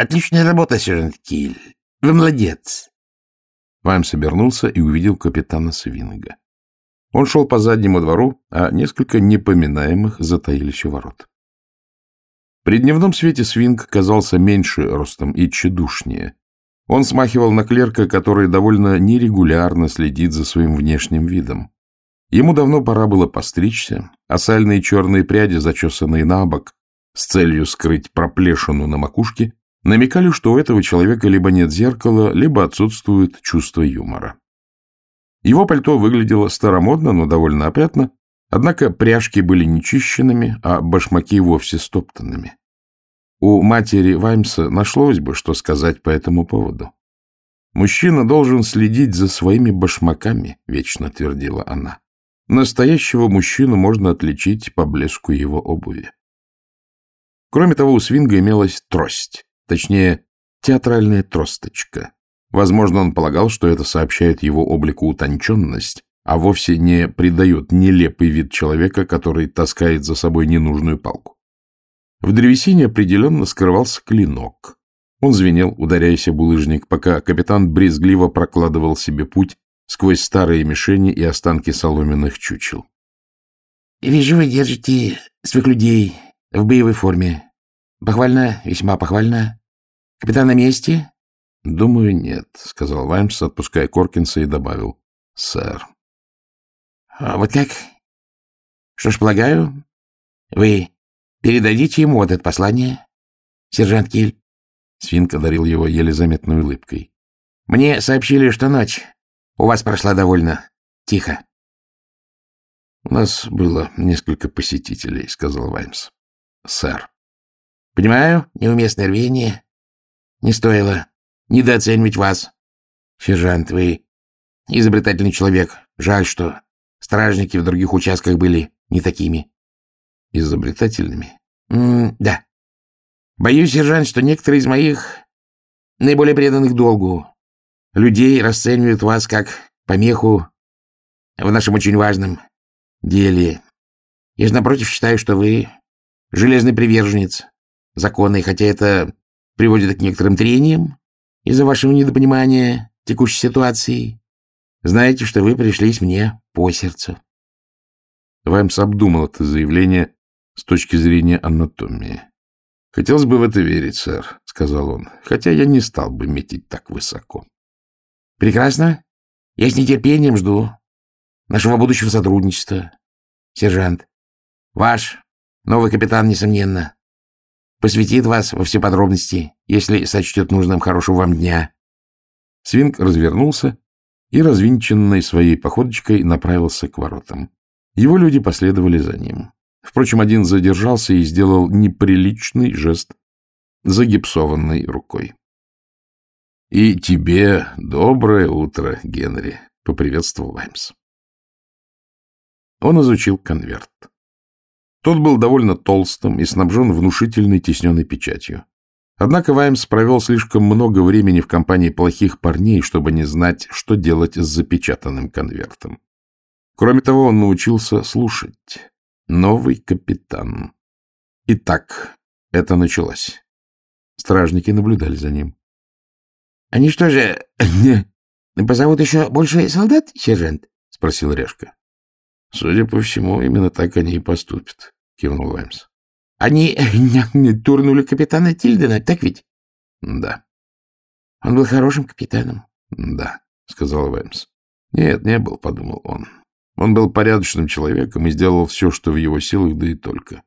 Отличная работа, сержант Киль. Вы молодец. Ваймс обернулся и увидел капитана Свинга. Он шел по заднему двору, а несколько непоминаемых затаились у ворот. При дневном свете Свинг казался меньше ростом и тщедушнее. Он смахивал на клерка, который довольно нерегулярно следит за своим внешним видом. Ему давно пора было постричься, а сальные черные пряди, зачесанные на бок, с целью скрыть проплешину на макушке, намекали, что у этого человека либо нет зеркала, либо отсутствует чувство юмора. Его пальто выглядело старомодно, но довольно опрятно, однако пряжки были нечищенными, а башмаки вовсе стоптанными. У матери Ваймса нашлось бы, что сказать по этому поводу. «Мужчина должен следить за своими башмаками», — вечно твердила она. «Настоящего мужчину можно отличить по блеску его обуви». Кроме того, у Свинга имелась трость, точнее, театральная тросточка. Возможно, он полагал, что это сообщает его облику утонченность, а вовсе не придает нелепый вид человека, который таскает за собой ненужную палку. В древесине определенно скрывался клинок. Он звенел, ударяясь об булыжник, пока капитан брезгливо прокладывал себе путь сквозь старые мишени и останки соломенных чучел. — Вижу, вы держите своих людей в боевой форме. Похвально, весьма похвально. Капитан на месте? — Думаю, нет, — сказал Ваймс, отпуская Коркинса, и добавил. — Сэр. — А вот как? Что ж, полагаю, вы передадите ему вот это послание, сержант Киль? Свинка дарил его еле заметной улыбкой. — Мне сообщили, что ночь у вас прошла довольно тихо. — У нас было несколько посетителей, — сказал Ваймс. — Сэр. — Понимаю, неуместное рвение. Не стоило недооценивать вас. Сержант, вы изобретательный человек. Жаль, что стражники в других участках были не такими. Изобретательными? М да. Боюсь, сержант, что некоторые из моих наиболее преданных долгу людей расценивают вас как помеху в нашем очень важном деле. Я же, напротив, считаю, что вы железный приверженец закона, и хотя это приводит к некоторым трениям, из-за вашего недопонимания текущей ситуации. Знаете, что вы пришлись мне по сердцу. Ваймс обдумал это заявление с точки зрения анатомии. — Хотелось бы в это верить, сэр, — сказал он, — хотя я не стал бы метить так высоко. — Прекрасно. Я с нетерпением жду нашего будущего сотрудничества, сержант. Ваш новый капитан, несомненно, посвятит вас во все подробности, если сочтет нужным хорошего вам дня. Свинг развернулся и, развинченной своей походочкой, направился к воротам. Его люди последовали за ним. Впрочем, один задержался и сделал неприличный жест загипсованной рукой. — И тебе доброе утро, Генри, — поприветствовал Ваймс. Он изучил конверт. Тот был довольно толстым и снабжен внушительной тесненной печатью. Однако Ваймс провел слишком много времени в компании плохих парней, чтобы не знать, что делать с запечатанным конвертом. Кроме того, он научился слушать. Новый капитан. Итак, это началось. Стражники наблюдали за ним. — Они что же, позовут еще больше солдат, сержант? — спросил Решка. — Судя по всему, именно так они и поступят, — кивнул Ваймс. — Они не турнули капитана Тильдена, так ведь? — Да. — Он был хорошим капитаном. — Да, — сказал Ваймс. — Нет, не был, — подумал он. Он был порядочным человеком и сделал все, что в его силах, да и только.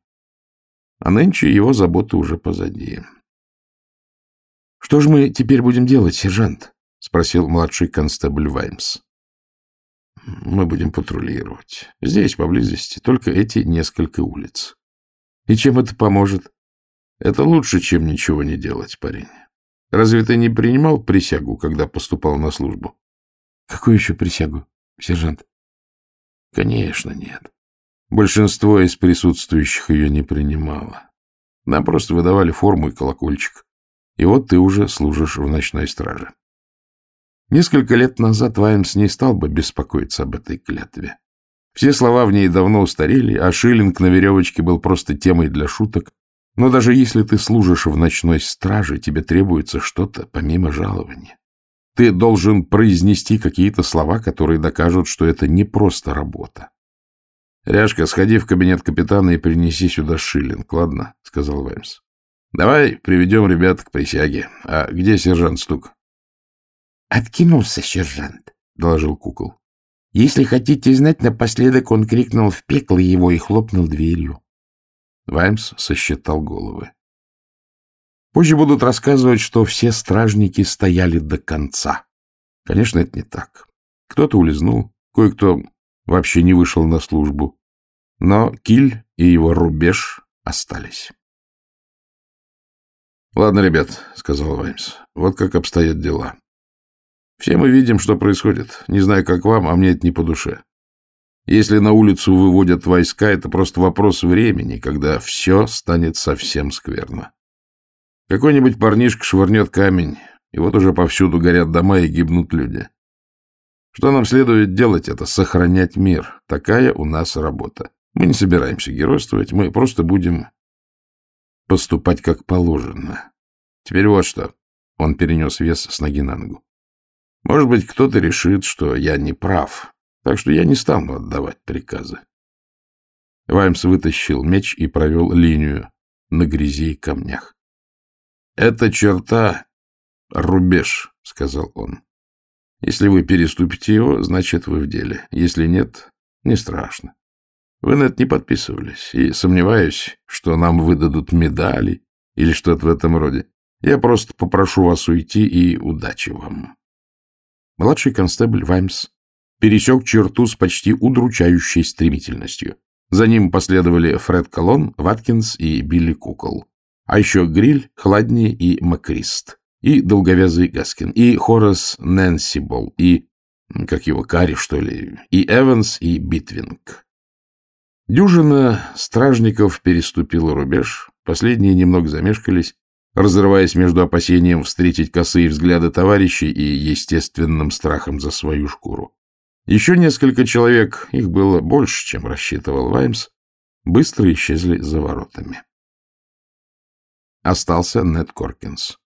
А нынче его заботы уже позади. — Что же мы теперь будем делать, сержант? — спросил младший констебль Ваймс. Мы будем патрулировать. Здесь, поблизости, только эти несколько улиц. И чем это поможет? Это лучше, чем ничего не делать, парень. Разве ты не принимал присягу, когда поступал на службу? Какую еще присягу, сержант? Конечно, нет. Большинство из присутствующих ее не принимало. Нам просто выдавали форму и колокольчик. И вот ты уже служишь в ночной страже. Несколько лет назад Ваймс не стал бы беспокоиться об этой клятве. Все слова в ней давно устарели, а шиллинг на веревочке был просто темой для шуток, Но даже если ты служишь в ночной страже, тебе требуется что-то помимо жалования. Ты должен произнести какие-то слова, которые докажут, что это не просто работа. — Ряшка, сходи в кабинет капитана и принеси сюда шиллинг, ладно? — сказал Ваймс. — Давай приведем ребят к присяге. А где сержант Стук? — Откинулся сержант, — доложил кукол. — Если хотите знать, напоследок он крикнул в пекло его и хлопнул дверью. Ваймс сосчитал головы. Позже будут рассказывать, что все стражники стояли до конца. Конечно, это не так. Кто-то улизнул, кое-кто вообще не вышел на службу. Но Киль и его рубеж остались. — Ладно, ребят, — сказал Ваймс, — вот как обстоят дела. Все мы видим, что происходит. Не знаю, как вам, а мне это не по душе. Если на улицу выводят войска, это просто вопрос времени, когда все станет совсем скверно. Какой-нибудь парнишка швырнет камень, и вот уже повсюду горят дома и гибнут люди. Что нам следует делать, это сохранять мир. Такая у нас работа. Мы не собираемся геройствовать, мы просто будем поступать как положено. Теперь вот что. Он перенес вес с ноги на ногу. Может быть, кто-то решит, что я не прав, так что я не стану отдавать приказы. Ваймс вытащил меч и провел линию на грязи и камнях. — Эта черта — рубеж, — сказал он. Если вы переступите его, значит, вы в деле. Если нет, не страшно. Вы на это не подписывались, и сомневаюсь, что нам выдадут медали или что-то в этом роде. Я просто попрошу вас уйти, и удачи вам. Младший констебль Ваймс пересек черту с почти удручающей стремительностью. За ним последовали Фред Колон, Ваткинс и Билли Кукол. А еще Гриль, Хладни и Макрист. И долговязый Гаскин. И Хорас Нэнсибол. И, как его, Карри, что ли. И Эванс, и Битвинг. Дюжина стражников переступила рубеж. Последние немного замешкались, разрываясь между опасением встретить косые взгляды товарищей и естественным страхом за свою шкуру. Еще несколько человек, их было больше, чем рассчитывал Ваймс, быстро исчезли за воротами. Остался Нед Коркинс.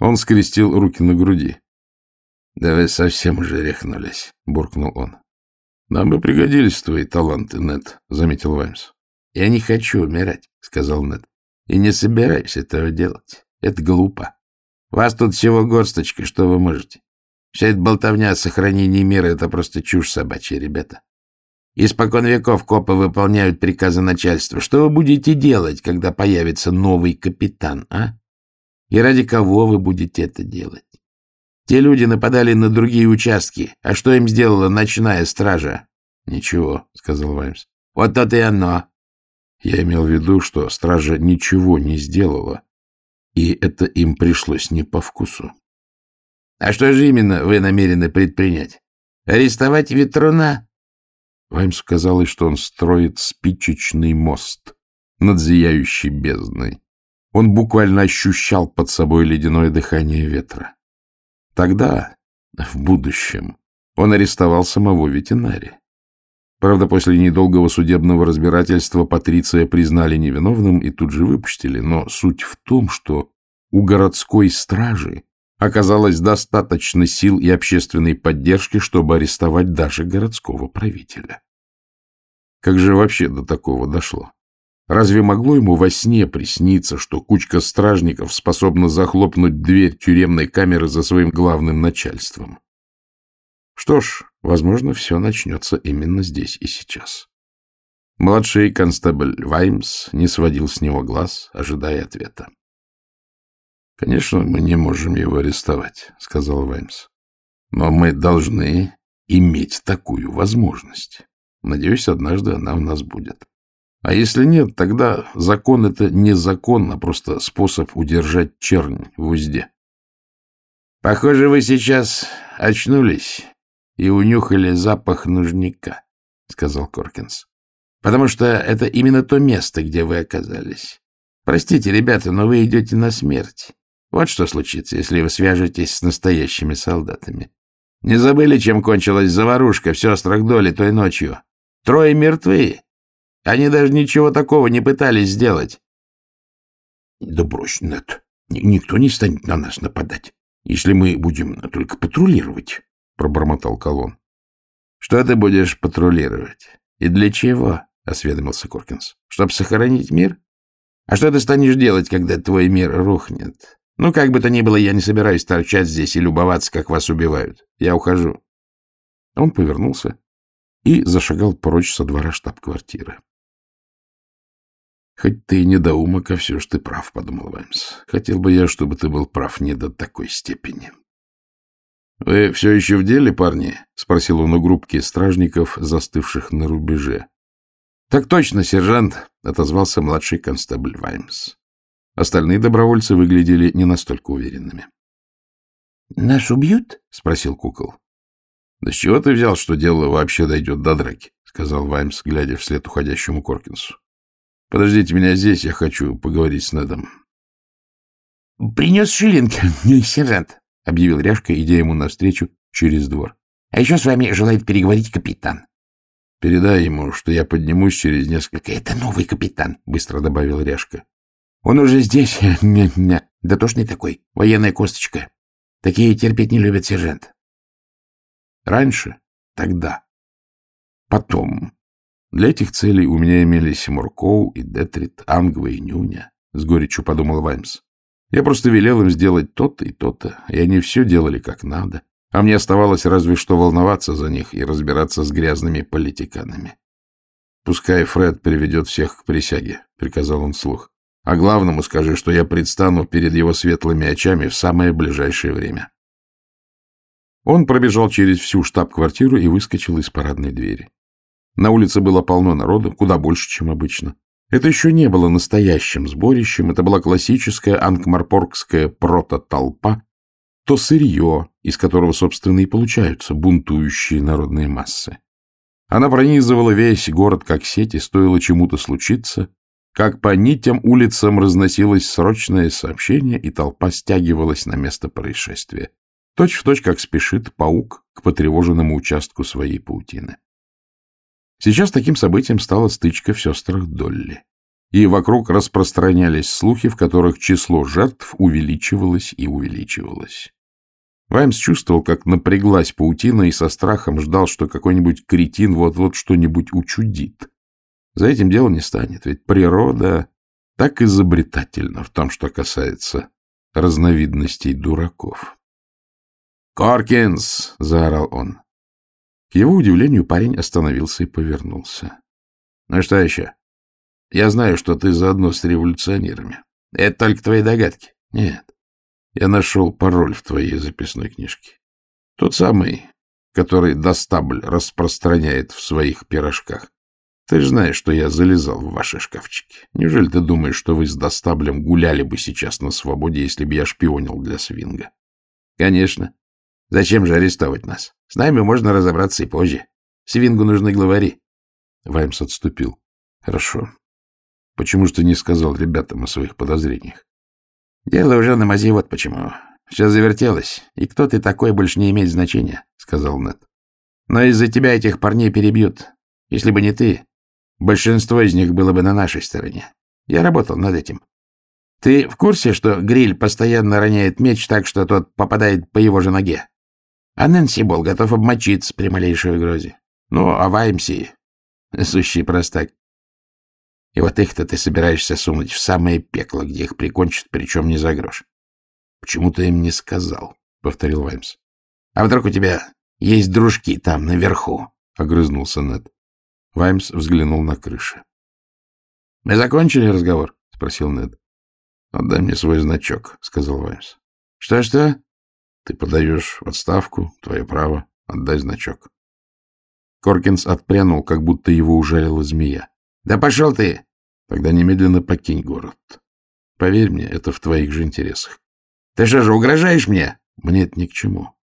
Он скрестил руки на груди. — Да вы совсем уже рехнулись, — буркнул он. — Нам бы пригодились твои таланты, Нед, — заметил Ваймс. — Я не хочу умирать, — сказал Нед. — И не собираюсь этого делать. Это глупо. Вас тут всего горсточка, что вы можете? Вся эта болтовня о сохранении мира — это просто чушь собачья, ребята. Испокон веков копы выполняют приказы начальства. Что вы будете делать, когда появится новый капитан, а? И ради кого вы будете это делать? Те люди нападали на другие участки. А что им сделала ночная стража? — Ничего, — сказал Ваймс. — Вот то-то и оно. Я имел в виду, что стража ничего не сделала, и это им пришлось не по вкусу. А что же именно вы намерены предпринять? Арестовать ветруна? Ваймсу казалось, что он строит спичечный мост над зияющей бездной. Он буквально ощущал под собой ледяное дыхание ветра. Тогда, в будущем, он арестовал самого ветеринария. Правда, после недолгого судебного разбирательства Патриция признали невиновным и тут же выпустили, но суть в том, что у городской стражи оказалось достаточно сил и общественной поддержки, чтобы арестовать даже городского правителя. Как же вообще до такого дошло? Разве могло ему во сне присниться, что кучка стражников способна захлопнуть дверь тюремной камеры за своим главным начальством? Что ж, возможно, все начнется именно здесь и сейчас. Младший констебль Ваймс не сводил с него глаз, ожидая ответа. — Конечно, мы не можем его арестовать, — сказал Ваймс. — Но мы должны иметь такую возможность. Надеюсь, однажды она у нас будет. А если нет, тогда закон — это не закон, а просто способ удержать чернь в узде. — Похоже, вы сейчас очнулись и унюхали запах нужника, — сказал Коркинс. — Потому что это именно то место, где вы оказались. Простите, ребята, но вы идете на смерть. Вот что случится, если вы свяжетесь с настоящими солдатами. Не забыли, чем кончилась заварушка в сестрах Доли той ночью? Трое мертвы. Они даже ничего такого не пытались сделать. — Да брось, Нет, никто не станет на нас нападать, если мы будем только патрулировать, — пробормотал Колон. — Что ты будешь патрулировать? И для чего? — осведомился Коркинс. — Чтоб сохранить мир? А что ты станешь делать, когда твой мир рухнет? Ну, как бы то ни было, я не собираюсь торчать здесь и любоваться, как вас убивают. Я ухожу. Он повернулся и зашагал прочь со двора штаб-квартиры. «Хоть ты и недоумок, а все ж ты прав», — подумал Ваймс. «Хотел бы я, чтобы ты был прав не до такой степени». «Вы все еще в деле, парни?» — спросил он у группки стражников, застывших на рубеже. «Так точно, сержант», — отозвался младший констебль Ваймс. Остальные добровольцы выглядели не настолько уверенными. — Нас убьют? — спросил кукол. — Да с чего ты взял, что дело вообще дойдет до драки? — сказал Ваймс, глядя вслед уходящему Коркинсу. — Подождите меня здесь, я хочу поговорить с Недом. — Принес шиллинг, сержант, — объявил Ряшка, идя ему навстречу через двор. — А еще с вами желает переговорить капитан. — Передай ему, что я поднимусь через несколько... — Это новый капитан, — быстро добавил Ряшка. Он уже здесь. Дотошный такой. Военная косточка. Такие терпеть не любят, сержант. Раньше, тогда, потом. Для этих целей у меня имелись Муркоу и Детрит, Ангва и Нюня, — с горечью подумал Ваймс. Я просто велел им сделать то-то и то-то, и они все делали как надо, а мне оставалось разве что волноваться за них и разбираться с грязными политиканами. — Пускай Фред приведет всех к присяге, — приказал он вслух. А главному скажи, что я предстану перед его светлыми очами в самое ближайшее время. Он пробежал через всю штаб-квартиру и выскочил из парадной двери. На улице было полно народу, куда больше, чем обычно. Это еще не было настоящим сборищем, это была классическая анкмарпоргская прото-толпа, то сырье, из которого, собственно, и получаются бунтующие народные массы. Она пронизывала весь город как сеть, и стоило чему-то случиться, как по нитям улицам разносилось срочное сообщение, и толпа стягивалась на место происшествия. Точь в точь, как спешит паук к потревоженному участку своей паутины. Сейчас таким событием стала стычка в сестрах Долли. И вокруг распространялись слухи, в которых число жертв увеличивалось и увеличивалось. Ваймс чувствовал, как напряглась паутина и со страхом ждал, что какой-нибудь кретин вот-вот что-нибудь учудит. За этим дело не станет, ведь природа так изобретательна в том, что касается разновидностей дураков. «Коркинс!» — заорал он. К его удивлению парень остановился и повернулся. «Ну что еще? Я знаю, что ты заодно с революционерами. Это только твои догадки. Нет. Я нашел пароль в твоей записной книжке. Тот самый, который Достабль распространяет в своих пирожках. Ты же знаешь, что я залезал в ваши шкафчики. Неужели ты думаешь, что вы с Достаблем гуляли бы сейчас на свободе, если бы я шпионил для свинга? Конечно. Зачем же арестовать нас? С нами можно разобраться и позже. Свингу нужны главари. Ваймс отступил. Хорошо. Почему же ты не сказал ребятам о своих подозрениях? Дело уже на мази, вот почему. Все завертелось, и кто ты такой больше не имеет значения, — сказал Нед. Но из-за тебя этих парней перебьют. Если бы не ты, Большинство из них было бы на нашей стороне. Я работал над этим. Ты в курсе, что Гриль постоянно роняет меч так, что тот попадает по его же ноге? А Нэнси Бол готов обмочиться при малейшей угрозе. Ну, а Ваймси — сущий простак. И вот их-то ты собираешься сунуть в самое пекло, где их прикончат, причем не за грош. — Почему ты им не сказал? — повторил Ваймс. — А вдруг у тебя есть дружки там, наверху? — огрызнулся Нед. Ваймс взглянул на крыши. — Мы закончили разговор? — спросил Нед. — Отдай мне свой значок, — сказал Ваймс. Что, — Что-что? — Ты подаешь в отставку, твое право. Отдай значок. Коркинс отпрянул, как будто его ужалила змея. — Да пошел ты! Тогда немедленно покинь город. Поверь мне, это в твоих же интересах. — Ты что же, угрожаешь мне? — Мне это ни к чему.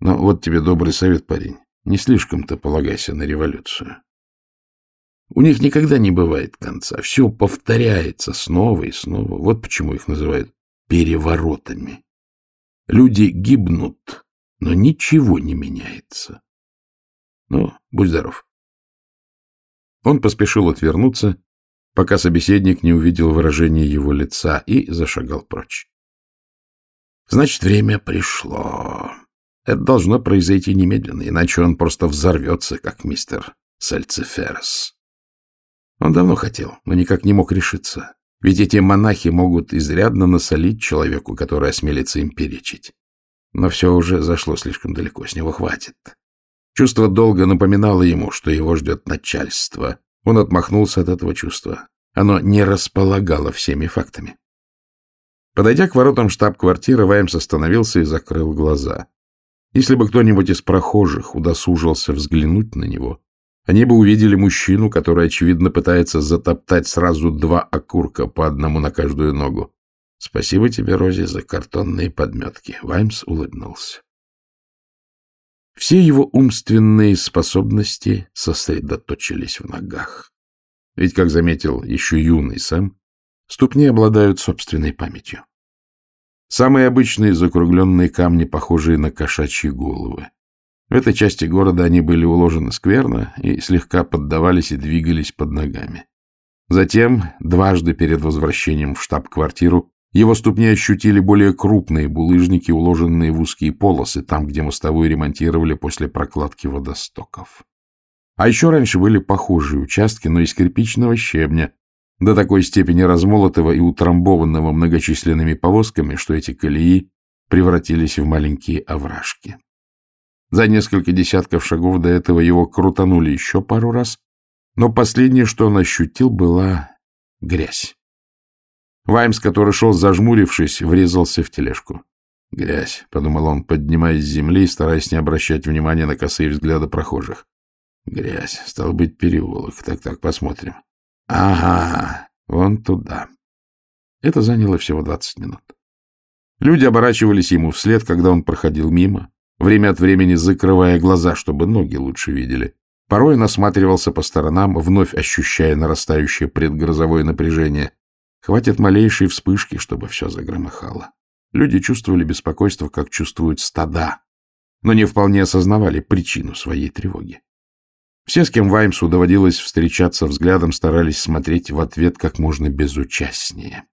Но вот тебе добрый совет, парень. Не слишком-то полагайся на революцию. У них никогда не бывает конца. Все повторяется снова и снова. Вот почему их называют переворотами. Люди гибнут, но ничего не меняется. Ну, будь здоров. Он поспешил отвернуться пока собеседник не увидел выражения его лица и зашагал прочь. Значит, время пришло. Это должно произойти немедленно, иначе он просто взорвется, как мистер Сальциферс. Он давно хотел, но никак не мог решиться. Ведь эти монахи могут изрядно насолить человеку, который осмелится им перечить. Но все уже зашло слишком далеко, с него хватит. Чувство долга напоминало ему, что его ждет начальство. Он отмахнулся от этого чувства. Оно не располагало всеми фактами. Подойдя к воротам штаб-квартиры, Ваймс остановился и закрыл глаза. Если бы кто-нибудь из прохожих удосужился взглянуть на него, они бы увидели мужчину, который, очевидно, пытается затоптать сразу два окурка по одному на каждую ногу. Спасибо тебе, Рози, за картонные подметки. Ваймс улыбнулся. Все его умственные способности сосредоточились в ногах. Ведь, как заметил еще юный Сэм, ступни обладают собственной памятью. Самые обычные закругленные камни, похожие на кошачьи головы. В этой части города они были уложены скверно и слегка поддавались и двигались под ногами. Затем, дважды перед возвращением в штаб-квартиру, его ступни ощутили более крупные булыжники, уложенные в узкие полосы, там, где мостовую ремонтировали после прокладки водостоков. А еще раньше были похожие участки, но из кирпичного щебня, до такой степени размолотого и утрамбованного многочисленными повозками, что эти колеи превратились в маленькие овражки. За несколько десятков шагов до этого его крутанули еще пару раз, но последнее, что он ощутил, была грязь. Ваймс, который шел зажмурившись, врезался в тележку. «Грязь», — подумал он, поднимаясь с земли и стараясь не обращать внимания на косые взгляды прохожих. «Грязь. Стал быть, переулок. Так-так, посмотрим. Ага, вон туда». Это заняло всего двадцать минут. Люди оборачивались ему вслед, когда он проходил мимо время от времени закрывая глаза, чтобы ноги лучше видели. Порой он осматривался по сторонам, вновь ощущая нарастающее предгрозовое напряжение. Хватит малейшей вспышки, чтобы все загромыхало. Люди чувствовали беспокойство, как чувствуют стада, но не вполне осознавали причину своей тревоги. Все, с кем Ваймсу доводилось встречаться взглядом, старались смотреть в ответ как можно безучастнее.